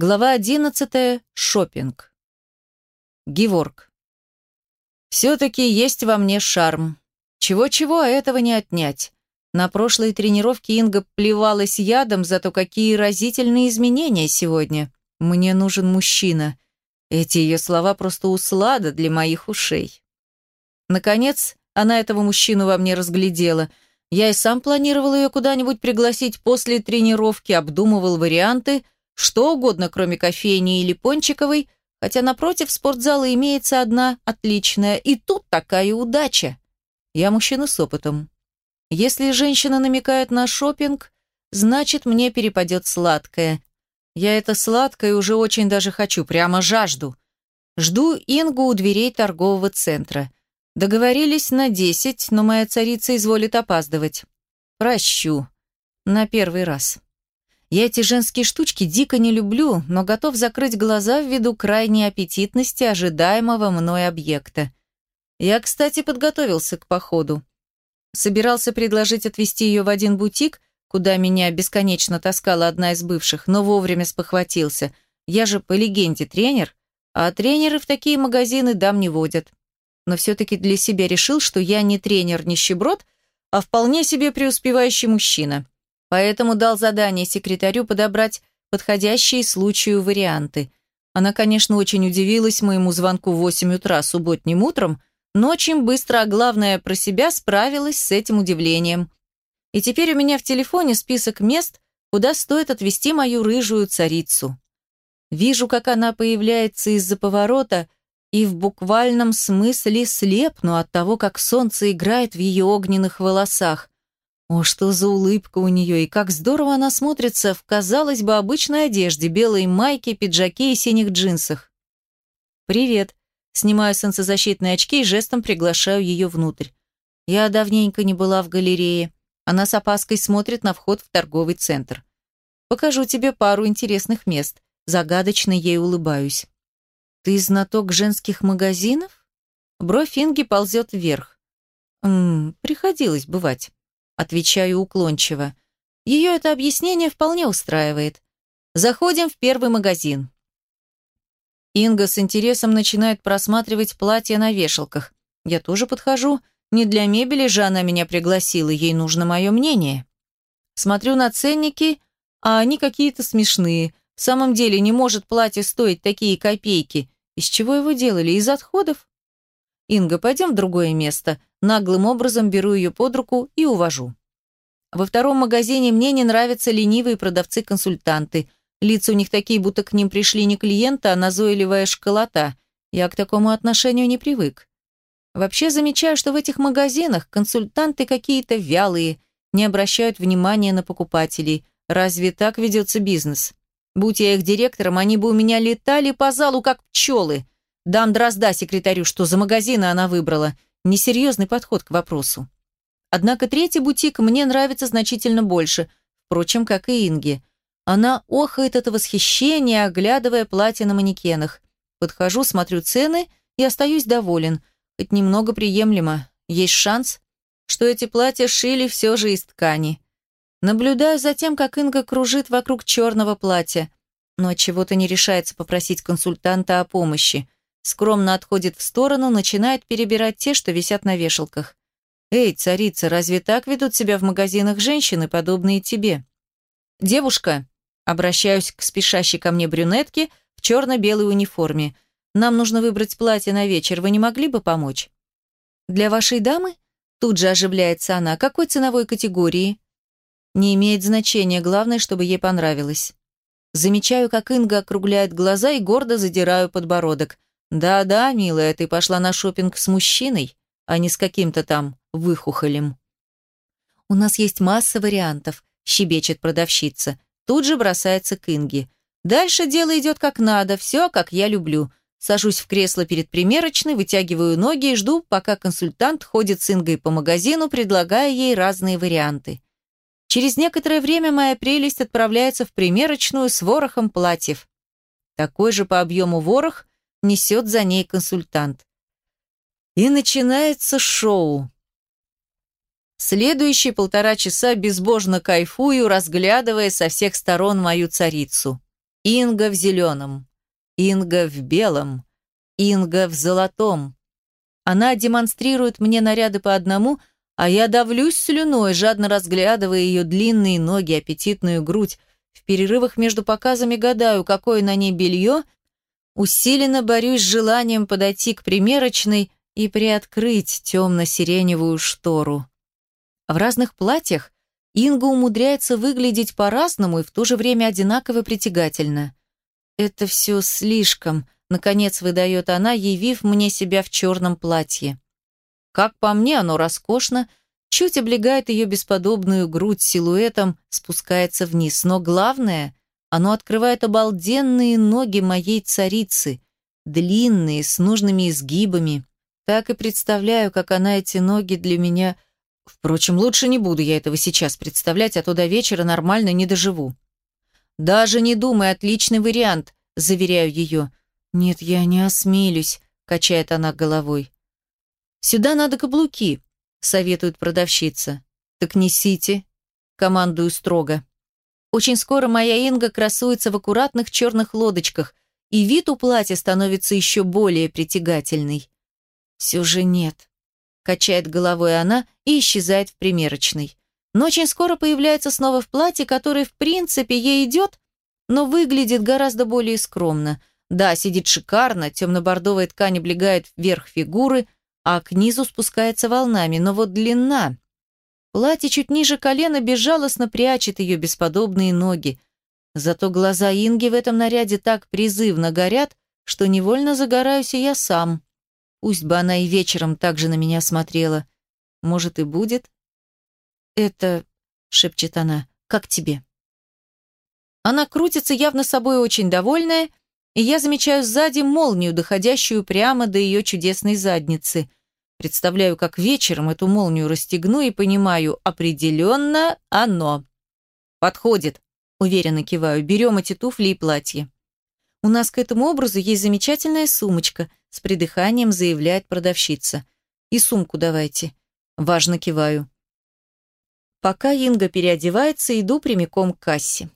Глава 11. Шопинг. Геворг. Все-таки есть во мне шарм. Чего-чего, а этого не отнять. На прошлой тренировке Инга плевалась ядом, зато какие разительные изменения сегодня. Мне нужен мужчина. Эти ее слова просто услада для моих ушей. Наконец, она этого мужчину во мне разглядела. Я и сам планировал ее куда-нибудь пригласить после тренировки, обдумывал варианты – что угодно, кроме кофейни или пончиковой, хотя напротив спортзала имеется одна отличная, и тут такая удача. Я мужчина с опытом. Если женщина намекает на шопинг, значит, мне перепадет сладкое. Я это сладкое уже очень даже хочу, прямо жажду. Жду Ингу у дверей торгового центра. Договорились на десять, но моя царица изволит опаздывать. Прощу. На первый раз. Я эти женские штучки дико не люблю, но готов закрыть глаза ввиду крайней аппетитности ожидаемого мной объекта. Я, кстати, подготовился к походу. Собирался предложить отвезти ее в один бутик, куда меня бесконечно таскала одна из бывших, но вовремя спохватился. Я же по легенде тренер, а тренеры в такие магазины дам не водят. Но все-таки для себя решил, что я не тренер-нищеброд, а вполне себе преуспевающий мужчина. Поэтому дал задание секретарю подобрать подходящие случаю варианты. Она, конечно, очень удивилась моему звонку в 8 утра субботним утром, но очень быстро, а главное, про себя справилась с этим удивлением. И теперь у меня в телефоне список мест, куда стоит отвезти мою рыжую царицу. Вижу, как она появляется из-за поворота, и в буквальном смысле слепну от того, как солнце играет в ее огненных волосах. О, что за улыбка у нее, и как здорово она смотрится в, казалось бы, обычной одежде, белой майке, пиджаке и синих джинсах. «Привет», снимаю солнцезащитные очки и жестом приглашаю ее внутрь. Я давненько не была в галерее. Она с опаской смотрит на вход в торговый центр. Покажу тебе пару интересных мест. Загадочно ей улыбаюсь. Ты знаток женских магазинов? Бровь Инги ползет вверх. М приходилось бывать. Отвечаю уклончиво. Ее это объяснение вполне устраивает. Заходим в первый магазин. Инга с интересом начинает просматривать платья на вешалках. Я тоже подхожу. Не для мебели же она меня пригласила, ей нужно мое мнение. Смотрю на ценники, а они какие-то смешные. В самом деле не может платье стоить такие копейки. Из чего его делали? Из отходов? Инга, пойдем в другое место. Наглым образом беру ее под руку и увожу. Во втором магазине мне не нравятся ленивые продавцы-консультанты. Лица у них такие, будто к ним пришли не клиенты, а назойливая школота. Я к такому отношению не привык. Вообще замечаю, что в этих магазинах консультанты какие-то вялые, не обращают внимания на покупателей. Разве так ведется бизнес? Будь я их директором, они бы у меня летали по залу, как пчелы. Дам дрозда секретарю, что за магазины она выбрала – Несерьезный подход к вопросу. Однако третий бутик мне нравится значительно больше, впрочем, как и Инге. Она охает от восхищения, оглядывая платье на манекенах. Подхожу, смотрю цены и остаюсь доволен. Хоть немного приемлемо. Есть шанс, что эти платья шили все же из ткани. Наблюдаю за тем, как Инга кружит вокруг черного платья, но чего-то не решается попросить консультанта о помощи скромно отходит в сторону, начинает перебирать те, что висят на вешалках. «Эй, царица, разве так ведут себя в магазинах женщины, подобные тебе?» «Девушка», обращаюсь к спешащей ко мне брюнетке в черно-белой униформе, «нам нужно выбрать платье на вечер, вы не могли бы помочь?» «Для вашей дамы?» Тут же оживляется она. «Какой ценовой категории?» «Не имеет значения, главное, чтобы ей понравилось». Замечаю, как Инга округляет глаза и гордо задираю подбородок. «Да-да, милая, ты пошла на шопинг с мужчиной, а не с каким-то там выхухолем». «У нас есть масса вариантов», – щебечет продавщица. Тут же бросается к Инге. «Дальше дело идет как надо, все, как я люблю». Сажусь в кресло перед примерочной, вытягиваю ноги и жду, пока консультант ходит с Ингой по магазину, предлагая ей разные варианты. Через некоторое время моя прелесть отправляется в примерочную с ворохом платьев. Такой же по объему ворох несет за ней консультант. И начинается шоу. Следующие полтора часа безбожно кайфую, разглядывая со всех сторон мою царицу. Инга в зеленом, Инга в белом, Инга в золотом. Она демонстрирует мне наряды по одному, а я давлюсь слюной, жадно разглядывая ее длинные ноги, аппетитную грудь. В перерывах между показами гадаю, какое на ней белье. Усиленно борюсь с желанием подойти к примерочной и приоткрыть темно-сиреневую штору. В разных платьях Инга умудряется выглядеть по-разному и в то же время одинаково притягательно. «Это все слишком», — наконец выдает она, явив мне себя в черном платье. Как по мне, оно роскошно, чуть облегает ее бесподобную грудь силуэтом, спускается вниз. Но главное, оно открывает обалденные ноги моей царицы, длинные, с нужными изгибами. Так и представляю, как она эти ноги для меня Впрочем, лучше не буду я этого сейчас представлять, а то до вечера нормально не доживу. Даже не думай, отличный вариант, заверяю ее. Нет, я не осмелюсь, качает она головой. Сюда надо каблуки, советует продавщица. Так несите, командую строго. Очень скоро моя Инга красуется в аккуратных черных лодочках, и вид у платья становится еще более притягательный. Все же нет. Качает головой она и исчезает в примерочной. Но очень скоро появляется снова в платье, которое в принципе ей идет, но выглядит гораздо более скромно. Да, сидит шикарно, темно-бордовая ткань облегает вверх фигуры, а к низу спускается волнами, но вот длина... Платье чуть ниже колена безжалостно прячет ее бесподобные ноги. Зато глаза Инги в этом наряде так призывно горят, что невольно загораюсь и я сам. Пусть бы она и вечером так же на меня смотрела. Может, и будет? Это, шепчет она, как тебе? Она крутится явно собой очень довольная, и я замечаю сзади молнию, доходящую прямо до ее чудесной задницы. Представляю, как вечером эту молнию расстегну и понимаю, определенно оно. Подходит, уверенно киваю, берем эти туфли и платье. У нас к этому образу есть замечательная сумочка, с придыханием заявляет продавщица. И сумку давайте. Важно киваю. Пока Инга переодевается, иду прямиком к кассе.